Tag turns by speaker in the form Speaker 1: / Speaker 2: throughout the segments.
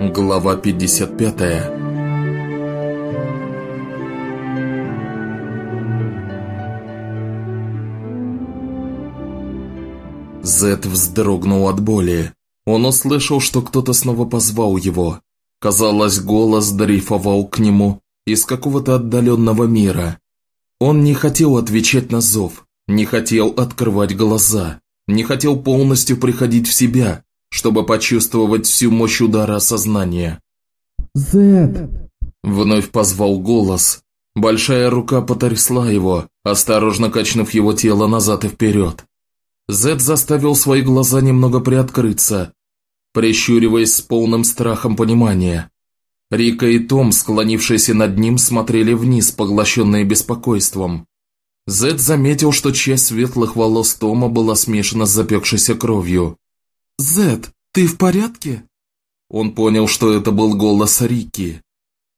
Speaker 1: Глава 55 Зет вздрогнул от боли. Он услышал, что кто-то снова позвал его. Казалось, голос дрейфовал к нему из какого-то отдаленного мира. Он не хотел отвечать на зов, не хотел открывать глаза, не хотел полностью приходить в себя, чтобы почувствовать всю мощь удара осознания.
Speaker 2: «Зет!»
Speaker 1: Вновь позвал голос. Большая рука потрясла его, осторожно качнув его тело назад и вперед. Зет заставил свои глаза немного приоткрыться, прищуриваясь с полным страхом понимания. Рика и Том, склонившиеся над ним, смотрели вниз, поглощенные беспокойством. Зед заметил, что часть светлых волос Тома была смешана с запекшейся кровью.
Speaker 2: «Зед, ты в порядке?»
Speaker 1: Он понял, что это был голос Рики.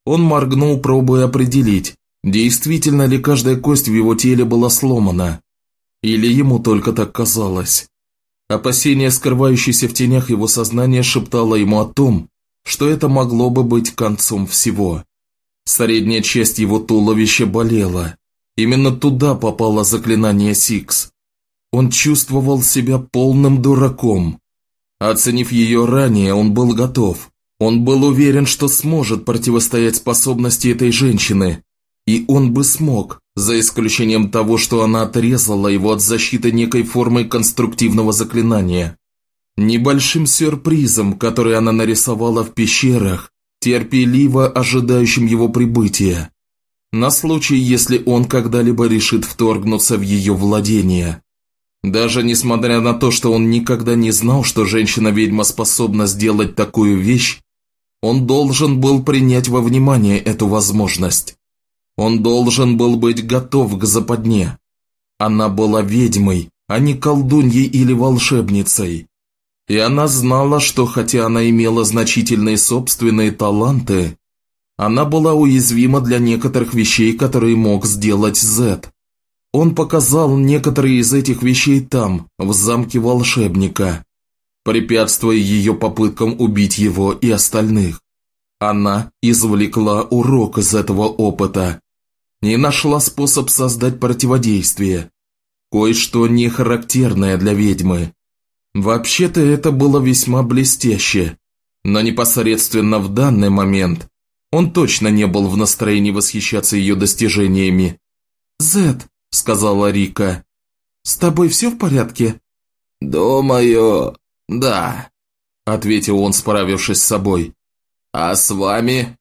Speaker 1: Он моргнул, пробуя определить, действительно ли каждая кость в его теле была сломана. Или ему только так казалось. Опасение, скрывающееся в тенях его сознания, шептало ему о том, что это могло бы быть концом всего. Средняя часть его туловища болела. Именно туда попало заклинание Сикс. Он чувствовал себя полным дураком. Оценив ее ранее, он был готов. Он был уверен, что сможет противостоять способности этой женщины. И он бы смог, за исключением того, что она отрезала его от защиты некой формой конструктивного заклинания. Небольшим сюрпризом, который она нарисовала в пещерах, терпеливо ожидающим его прибытия. На случай, если он когда-либо решит вторгнуться в ее владение. Даже несмотря на то, что он никогда не знал, что женщина-ведьма способна сделать такую вещь, он должен был принять во внимание эту возможность. Он должен был быть готов к западне. Она была ведьмой, а не колдуньей или волшебницей. И она знала, что хотя она имела значительные собственные таланты, она была уязвима для некоторых вещей, которые мог сделать Зет. Он показал некоторые из этих вещей там, в замке волшебника, препятствуя ее попыткам убить его и остальных. Она извлекла урок из этого опыта и нашла способ создать противодействие, кое-что не характерное для ведьмы. Вообще-то это было весьма блестяще, но непосредственно в данный момент он точно не был в настроении восхищаться ее достижениями.
Speaker 2: «Зет», — сказала Рика, — «с тобой все в порядке?»
Speaker 3: «Думаю, да», —
Speaker 1: ответил он, справившись с собой.
Speaker 3: «А с вами?»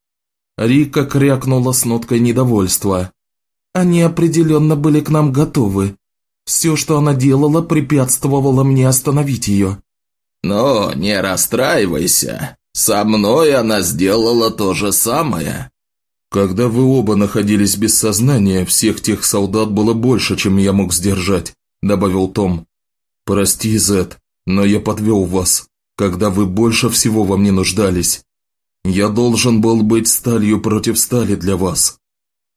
Speaker 1: Рика крякнула с ноткой недовольства.
Speaker 2: «Они определенно были к нам готовы. Все, что она делала, препятствовало мне остановить ее».
Speaker 3: «Но не расстраивайся. Со мной она сделала то же самое».
Speaker 1: «Когда вы оба находились без сознания, всех тех солдат было больше, чем я мог сдержать», – добавил Том. «Прости, Зет, но я подвел вас, когда вы больше всего во мне нуждались. Я должен был быть сталью против стали для вас».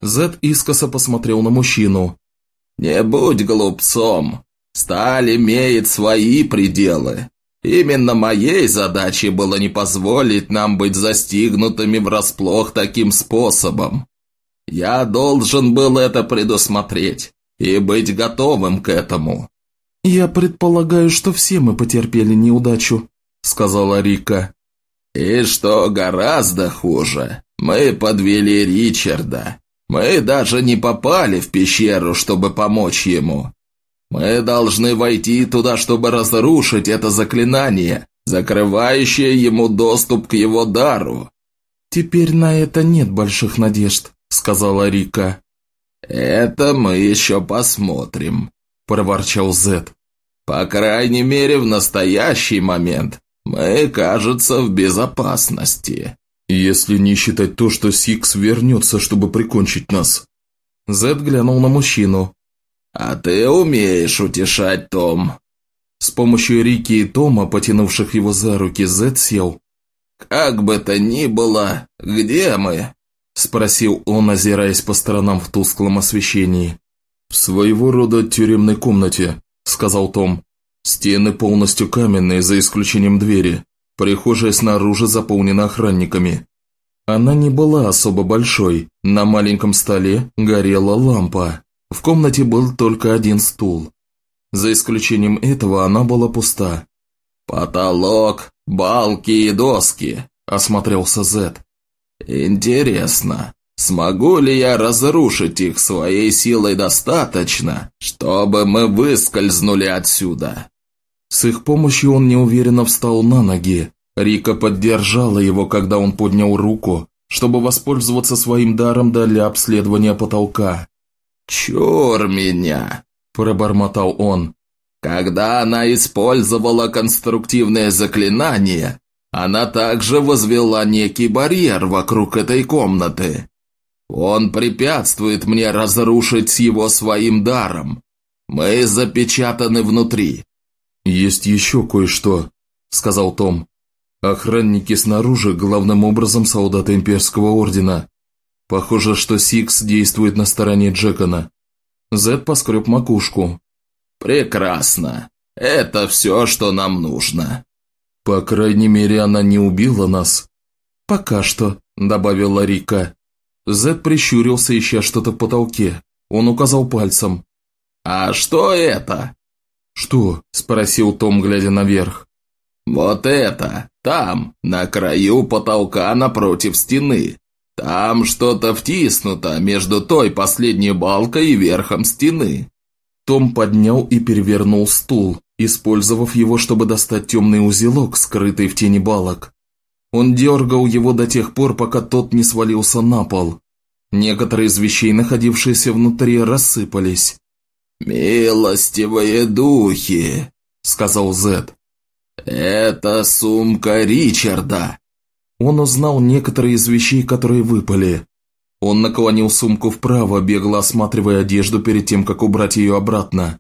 Speaker 1: Зед искоса посмотрел на мужчину.
Speaker 3: «Не будь глупцом. Сталь имеет свои пределы. Именно моей задачей было не позволить нам быть застигнутыми врасплох таким способом. Я должен был это предусмотреть и быть готовым к этому».
Speaker 2: «Я предполагаю, что все мы потерпели неудачу», — сказала Рика.
Speaker 3: И что гораздо хуже, мы подвели Ричарда. Мы даже не попали в пещеру, чтобы помочь ему. Мы должны войти туда, чтобы разрушить это заклинание, закрывающее ему доступ к его дару.
Speaker 2: «Теперь на это нет больших надежд», — сказала Рика.
Speaker 3: «Это мы еще посмотрим», – проворчал Зет. «По крайней мере, в настоящий момент мы, кажется, в безопасности.
Speaker 1: Если не считать то, что Сикс вернется, чтобы прикончить нас.
Speaker 2: Зед глянул на мужчину.
Speaker 3: А ты умеешь утешать, Том.
Speaker 1: С помощью Рики и Тома, потянувших его за руки, Зед сел.
Speaker 3: «Как бы то ни было, где мы?»
Speaker 1: Спросил он, озираясь по сторонам в тусклом освещении. «В своего рода тюремной комнате», — сказал Том. Стены полностью каменные, за исключением двери. Прихожая снаружи заполнена охранниками. Она не была особо большой. На маленьком столе горела лампа. В комнате был только один стул. За исключением этого она была пуста.
Speaker 3: «Потолок, балки и доски», –
Speaker 1: осмотрелся Зет.
Speaker 3: «Интересно, смогу ли я разрушить их своей силой достаточно, чтобы мы выскользнули отсюда?»
Speaker 1: С их помощью он неуверенно встал на ноги. Рика поддержала его, когда он поднял руку, чтобы воспользоваться своим даром для обследования потолка.
Speaker 3: «Чур меня!» – пробормотал он. «Когда она использовала конструктивное заклинание, она также возвела некий барьер вокруг этой комнаты. Он препятствует мне разрушить его своим даром. Мы запечатаны внутри».
Speaker 1: «Есть еще кое-что», – сказал Том. «Охранники снаружи, главным образом солдаты Имперского Ордена. Похоже, что Сикс действует на стороне Джекона». Зед поскреб макушку.
Speaker 3: «Прекрасно. Это все, что нам нужно».
Speaker 1: «По крайней мере, она не убила нас».
Speaker 2: «Пока что», –
Speaker 1: добавила Рика. Зед прищурился, ища что-то в потолке. Он указал пальцем.
Speaker 3: «А что это?»
Speaker 1: «Что?» – спросил Том, глядя наверх.
Speaker 3: «Вот это! Там, на краю потолка напротив стены. Там что-то втиснуто между той последней балкой и верхом стены».
Speaker 1: Том поднял и перевернул стул, использовав его, чтобы достать темный узелок, скрытый в тени балок. Он дергал его до тех пор, пока тот не свалился на пол. Некоторые из вещей, находившиеся внутри, рассыпались.
Speaker 3: «Милостивые духи», — сказал Зед. «Это сумка Ричарда».
Speaker 1: Он узнал некоторые из вещей, которые выпали. Он наклонил сумку вправо, бегло осматривая одежду перед тем, как убрать ее обратно.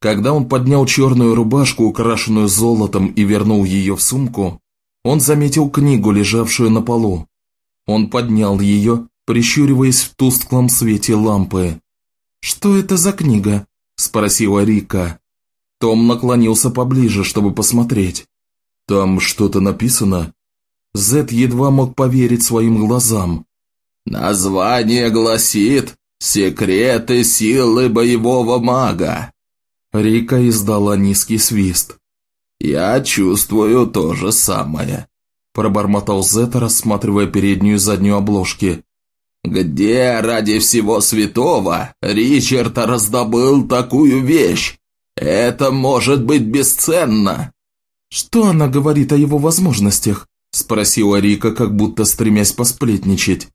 Speaker 1: Когда он поднял черную рубашку, украшенную золотом, и вернул ее в сумку, он заметил книгу, лежавшую на полу. Он поднял ее, прищуриваясь в тусклом свете лампы.
Speaker 2: «Что это за книга?» – спросила Рика.
Speaker 1: Том наклонился поближе, чтобы посмотреть. «Там что-то написано?» Зет едва мог поверить своим глазам.
Speaker 3: «Название гласит «Секреты силы боевого мага».
Speaker 1: Рика издала низкий свист.
Speaker 3: «Я чувствую то же самое», –
Speaker 1: пробормотал Зет, рассматривая переднюю и заднюю обложки.
Speaker 3: «Где ради всего святого Ричард раздобыл такую вещь? Это может быть бесценно!»
Speaker 2: «Что она говорит о его возможностях?» – спросила Рика, как будто стремясь посплетничать.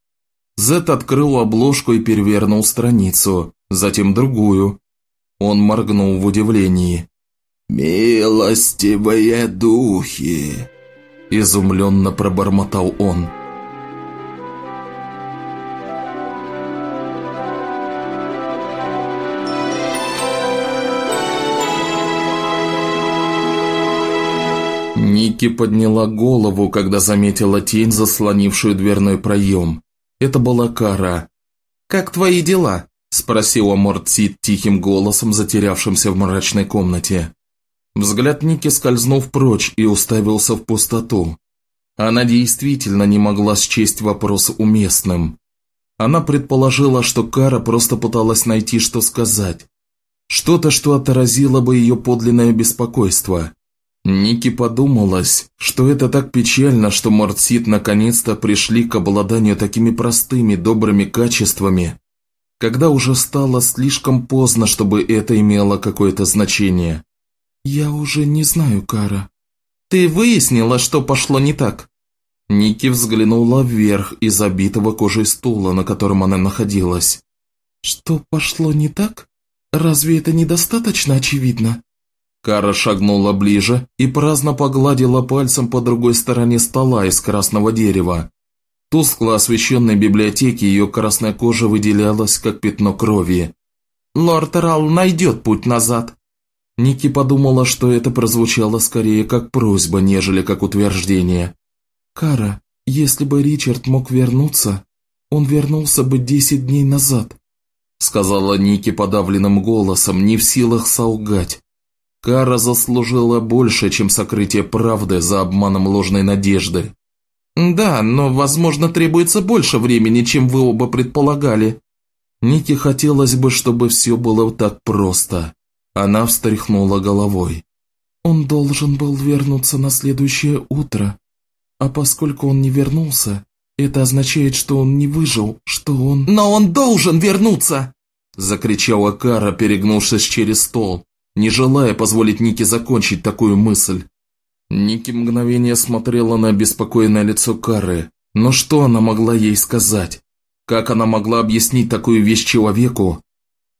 Speaker 1: Зет открыл обложку и перевернул страницу, затем другую. Он моргнул в удивлении.
Speaker 3: «Милостивые духи!»
Speaker 1: – изумленно пробормотал он. Ники подняла голову, когда заметила тень, заслонившую дверной проем. Это была Кара.
Speaker 2: «Как твои дела?» – спросила Мортсит тихим голосом, затерявшимся в мрачной комнате.
Speaker 1: Взгляд Ники скользнул прочь и уставился в пустоту. Она действительно не могла счесть вопрос уместным. Она предположила, что Кара просто пыталась найти, что сказать. Что-то, что отразило бы ее подлинное беспокойство. Ники подумалось, что это так печально, что Мортсит наконец-то пришли к обладанию такими простыми, добрыми качествами, когда уже стало слишком поздно, чтобы это имело какое-то значение.
Speaker 2: «Я уже не знаю, Кара». «Ты выяснила, что пошло не так?»
Speaker 1: Ники взглянула вверх из забитого кожей стула, на котором она находилась.
Speaker 2: «Что пошло не так? Разве это недостаточно очевидно?»
Speaker 1: Кара шагнула ближе и праздно погладила пальцем по другой стороне стола из красного дерева. Тускло освещенной библиотеке ее красная кожа выделялась, как пятно крови.
Speaker 2: «Лорд Рал найдет путь назад!»
Speaker 1: Ники подумала, что это прозвучало скорее как просьба, нежели как утверждение.
Speaker 2: «Кара, если бы Ричард мог вернуться, он вернулся бы десять дней назад»,
Speaker 1: сказала Ники подавленным голосом, не в силах солгать. Кара заслужила больше, чем сокрытие правды за обманом ложной надежды.
Speaker 2: «Да, но, возможно, требуется больше времени, чем вы оба предполагали».
Speaker 1: Нике хотелось бы, чтобы все было так просто. Она встряхнула головой.
Speaker 2: «Он должен был вернуться на следующее утро. А поскольку он не вернулся, это означает, что он не выжил, что он...»
Speaker 3: «Но он должен вернуться!»
Speaker 1: Закричала Кара, перегнувшись через стол, не желая позволить Нике закончить такую мысль. Ники мгновение смотрела на беспокойное лицо Кары, но что она могла ей сказать? Как она могла объяснить такую вещь человеку,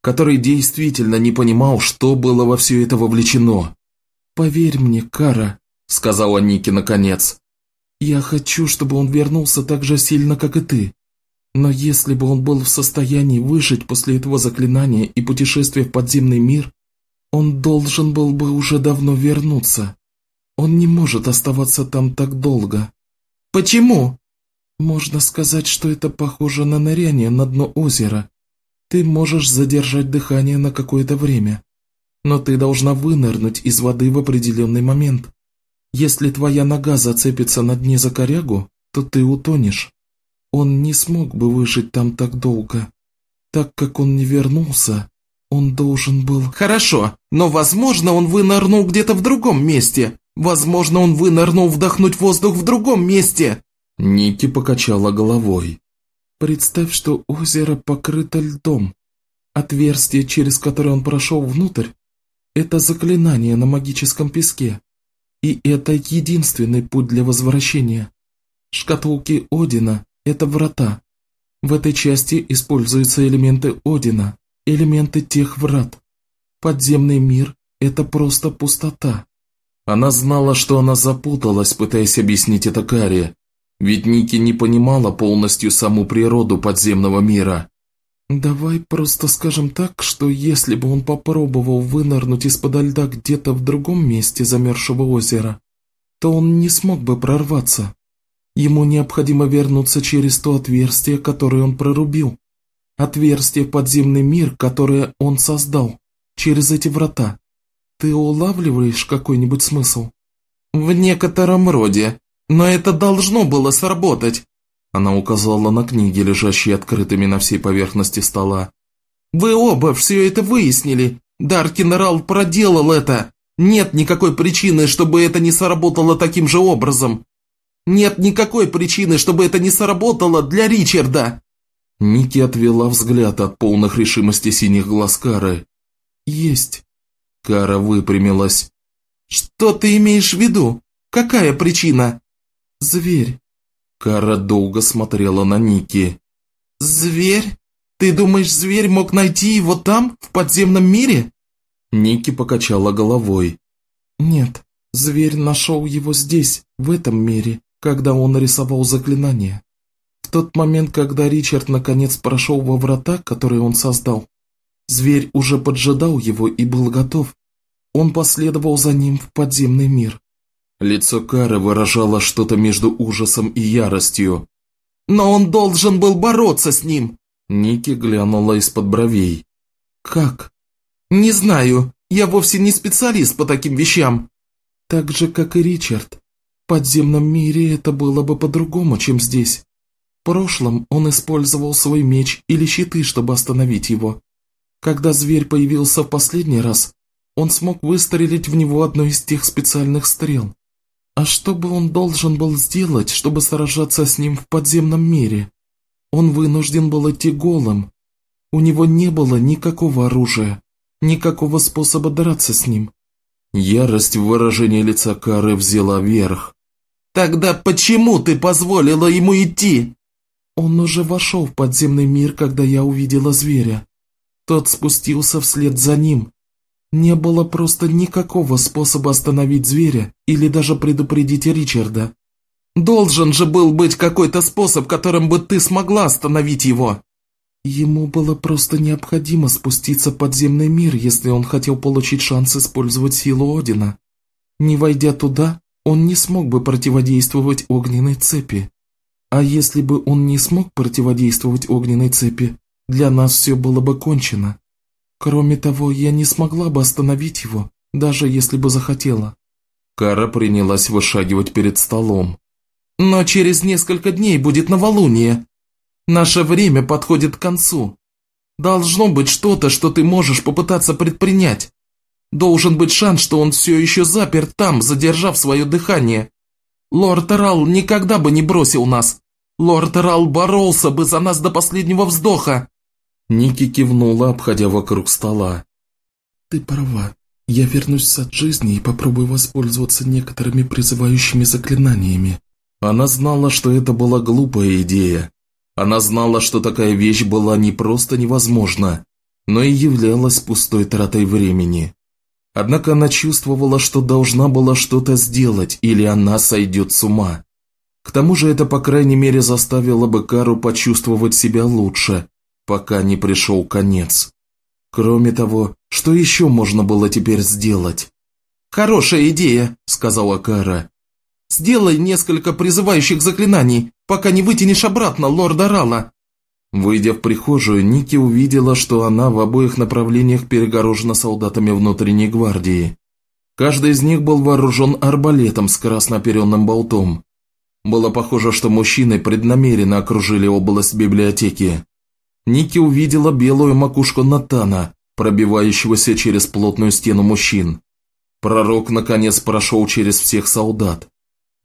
Speaker 1: который действительно не понимал, что было во все это вовлечено?
Speaker 2: «Поверь мне, Кара», — сказала Ники наконец. «Я хочу, чтобы он вернулся так же сильно, как и ты. Но если бы он был в состоянии выжить после этого заклинания и путешествия в подземный мир, он должен был бы уже давно вернуться. Он не может оставаться там так долго.
Speaker 3: Почему?
Speaker 2: Можно сказать, что это похоже на ныряние на дно озера. Ты можешь задержать дыхание на какое-то время, но ты должна вынырнуть из воды в определенный момент. Если твоя нога зацепится на дне за корягу, то ты утонешь. Он не смог бы выжить там так долго. Так как он не вернулся, он должен был...
Speaker 3: Хорошо, но возможно он вынырнул где-то в другом месте. Возможно он вынырнул вдохнуть воздух в другом месте.
Speaker 1: Ники покачала головой.
Speaker 2: Представь, что озеро покрыто льдом. Отверстие, через которое он прошел внутрь, это заклинание на магическом песке. И это единственный путь для возвращения. Шкатулки Одина это врата. В этой части используются элементы Одина, элементы тех врат. Подземный мир – это просто пустота.
Speaker 1: Она знала, что она запуталась, пытаясь объяснить это Каре, ведь Ники не понимала полностью саму природу подземного мира.
Speaker 2: «Давай просто скажем так, что если бы он попробовал вынырнуть из-под льда где-то в другом месте замерзшего озера, то он не смог бы прорваться. Ему необходимо вернуться через то отверстие, которое он прорубил. Отверстие в подземный мир, которое он создал. Через эти врата. Ты улавливаешь какой-нибудь смысл?
Speaker 3: В некотором роде. Но это должно было сработать.
Speaker 1: Она указала на книги, лежащие открытыми на всей поверхности стола.
Speaker 3: «Вы оба все это выяснили. Даркин Рал проделал это. Нет никакой причины, чтобы это не сработало таким же образом. Нет никакой причины, чтобы это не сработало для Ричарда!»
Speaker 1: Ники отвела взгляд от полных решимости синих глаз Кары.
Speaker 2: «Есть».
Speaker 1: Кара выпрямилась.
Speaker 3: «Что ты имеешь в виду? Какая причина?»
Speaker 2: «Зверь».
Speaker 1: Кара долго смотрела на Ники.
Speaker 3: «Зверь? Ты думаешь, зверь мог найти его там, в подземном мире?»
Speaker 1: Ники покачала головой.
Speaker 2: «Нет, зверь нашел его здесь, в этом мире когда он нарисовал заклинание. В тот момент, когда Ричард наконец прошел во врата, которые он создал, зверь уже поджидал его и был готов. Он последовал за ним в подземный мир.
Speaker 1: Лицо Кары выражало что-то между ужасом и яростью.
Speaker 3: «Но он должен был бороться с ним!»
Speaker 1: Ники глянула из-под бровей.
Speaker 2: «Как?»
Speaker 3: «Не знаю. Я вовсе не специалист по таким вещам».
Speaker 2: «Так же, как и Ричард подземном мире это было бы по-другому, чем здесь. В прошлом он использовал свой меч или щиты, чтобы остановить его. Когда зверь появился в последний раз, он смог выстрелить в него одной из тех специальных стрел. А что бы он должен был сделать, чтобы сражаться с ним в подземном мире? Он вынужден был идти голым. У него не было никакого оружия, никакого способа драться с ним.
Speaker 1: Ярость в выражении лица Кары взяла верх.
Speaker 3: «Тогда почему ты позволила ему идти?»
Speaker 2: Он уже вошел в подземный мир, когда я увидела зверя. Тот спустился вслед за ним. Не было просто никакого способа остановить зверя или даже предупредить Ричарда.
Speaker 3: Должен же был быть какой-то способ, которым бы ты смогла остановить его.
Speaker 2: Ему было просто необходимо спуститься в подземный мир, если он хотел получить шанс использовать силу Одина. Не войдя туда, он не смог бы противодействовать огненной цепи. А если бы он не смог противодействовать огненной цепи, для нас все было бы кончено. Кроме того, я не смогла бы остановить его, даже если бы захотела».
Speaker 1: Кара принялась вышагивать перед столом.
Speaker 2: «Но через несколько дней будет новолуние. Наше время подходит к концу. Должно быть что-то, что ты можешь попытаться предпринять. Должен быть шанс, что он все еще заперт там, задержав свое дыхание. Лорд Рал никогда бы не бросил нас. Лорд Рал боролся бы за нас до последнего вздоха.
Speaker 1: Ники кивнула, обходя вокруг стола.
Speaker 2: «Ты права. Я вернусь от жизни и попробую воспользоваться некоторыми призывающими заклинаниями».
Speaker 1: Она знала, что это была глупая идея. Она знала, что такая вещь была не просто невозможна, но и являлась пустой тратой времени. Однако она чувствовала, что должна была что-то сделать, или она сойдет с ума. К тому же это, по крайней мере, заставило бы Кару почувствовать себя лучше, пока не пришел конец. Кроме того, что еще можно было теперь сделать?
Speaker 2: «Хорошая идея», – сказала Кара. «Сделай несколько призывающих заклинаний, пока не вытянешь обратно лорда Рала».
Speaker 1: Выйдя в прихожую, Ники увидела, что она в обоих направлениях перегорожена солдатами внутренней гвардии. Каждый из них был вооружен арбалетом с краснооперенным болтом. Было похоже, что мужчины преднамеренно окружили область библиотеки. Ники увидела белую макушку Натана, пробивающегося через плотную стену мужчин. Пророк, наконец, прошел через всех солдат.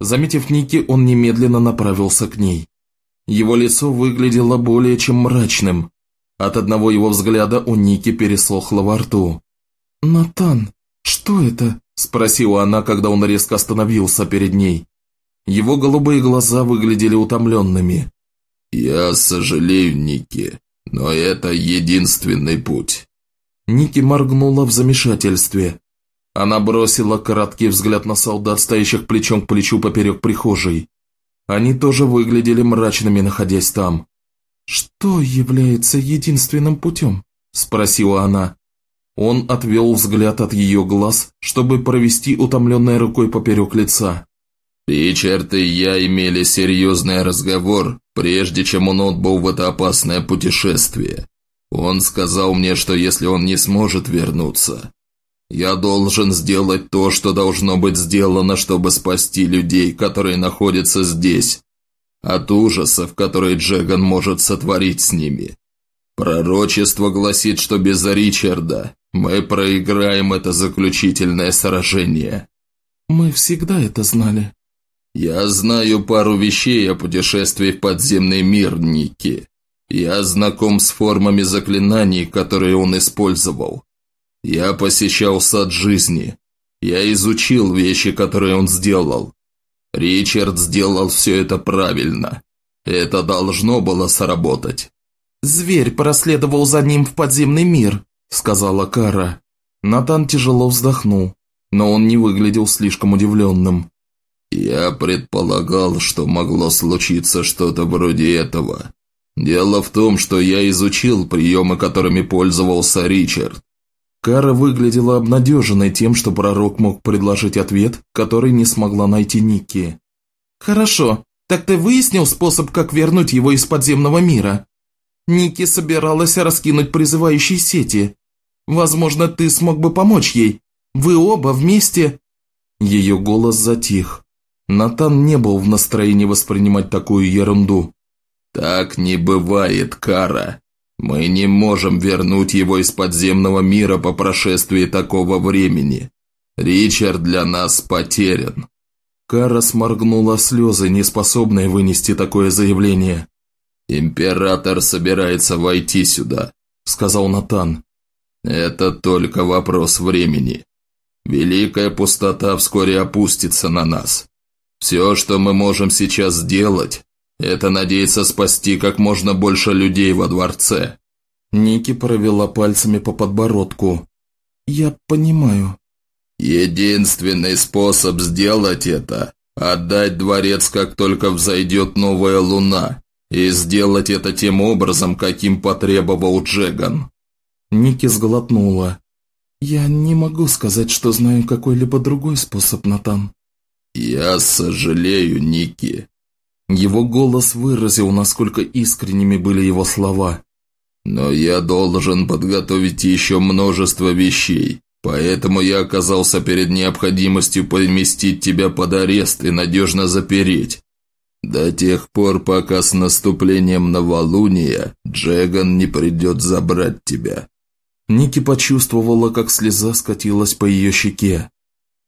Speaker 1: Заметив Ники, он немедленно направился к ней. Его лицо выглядело более чем мрачным. От одного его взгляда у Ники пересохло во рту.
Speaker 2: «Натан, что это?» – спросила она, когда он резко остановился перед ней.
Speaker 1: Его голубые глаза выглядели утомленными.
Speaker 3: «Я сожалею, Ники. Но это единственный путь.
Speaker 1: Ники моргнула в замешательстве. Она бросила короткий взгляд на солдат, стоящих плечом к плечу поперек прихожей. Они тоже выглядели мрачными, находясь там.
Speaker 2: «Что является единственным путем?» – спросила она.
Speaker 1: Он отвел взгляд от ее глаз, чтобы провести утомленной рукой поперек лица.
Speaker 3: «Ричард и я имели серьезный разговор, прежде чем он отбыл в это опасное путешествие. Он сказал мне, что если он не сможет вернуться, я должен сделать то, что должно быть сделано, чтобы спасти людей, которые находятся здесь, от ужасов, которые Джеган может сотворить с ними. Пророчество гласит, что без Ричарда мы проиграем это заключительное сражение.
Speaker 2: Мы всегда это знали.
Speaker 3: «Я знаю пару вещей о путешествии в подземный мир, Ники. Я знаком с формами заклинаний, которые он использовал. Я посещал сад жизни. Я изучил вещи, которые он сделал. Ричард сделал все это правильно. Это должно было сработать».
Speaker 2: «Зверь проследовал за ним в подземный мир», — сказала Кара.
Speaker 1: Натан тяжело вздохнул, но он не выглядел слишком удивленным.
Speaker 3: «Я предполагал, что могло случиться что-то вроде этого. Дело в том, что я изучил приемы, которыми пользовался Ричард».
Speaker 1: Кара выглядела обнадеженной тем, что пророк мог предложить ответ, который не смогла найти Никки.
Speaker 2: «Хорошо, так ты выяснил способ, как вернуть его из подземного мира?» Ники собиралась раскинуть призывающие сети. Возможно, ты смог бы помочь ей. Вы оба вместе...»
Speaker 1: Ее голос затих. Натан не был в настроении воспринимать такую ерунду.
Speaker 3: «Так не бывает, Кара. Мы не можем вернуть его из подземного мира по прошествии такого времени. Ричард для нас потерян».
Speaker 1: Кара сморгнула слезы, не способные вынести такое заявление.
Speaker 3: «Император собирается войти сюда», – сказал Натан. «Это только вопрос времени. Великая пустота вскоре опустится на нас. Все, что мы можем сейчас сделать, это надеяться спасти как можно больше людей во дворце».
Speaker 1: Ники провела пальцами по подбородку.
Speaker 2: «Я понимаю».
Speaker 3: «Единственный способ сделать это – отдать дворец, как только взойдет новая луна, и сделать это тем образом, каким потребовал Джеган».
Speaker 1: Ники сглотнула.
Speaker 2: «Я не могу сказать, что знаю какой-либо другой способ, Натан.
Speaker 3: «Я сожалею, Ники».
Speaker 1: Его голос выразил, насколько искренними были его слова.
Speaker 3: «Но я должен подготовить еще множество вещей, Поэтому я оказался перед необходимостью поместить тебя под арест и надежно запереть. До тех пор, пока с наступлением новолуния Джеган не придет забрать тебя».
Speaker 1: Ники почувствовала, как слеза скатилась по ее щеке.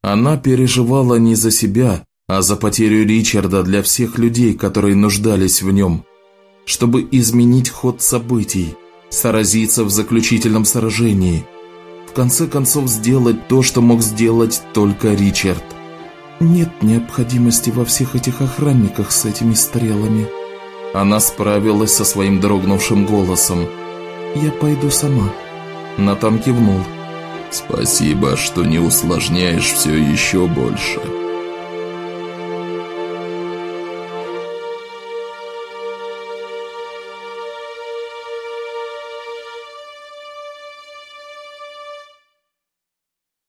Speaker 1: Она переживала не за себя, а за потерю Ричарда для всех людей, которые нуждались в нем. Чтобы изменить ход событий, сразиться в заключительном сражении. В конце концов сделать то, что мог сделать только Ричард. Нет необходимости во всех этих охранниках с этими стрелами. Она справилась со своим дрогнувшим голосом. «Я пойду сама». Натан кивнул.
Speaker 3: «Спасибо, что не усложняешь все еще больше».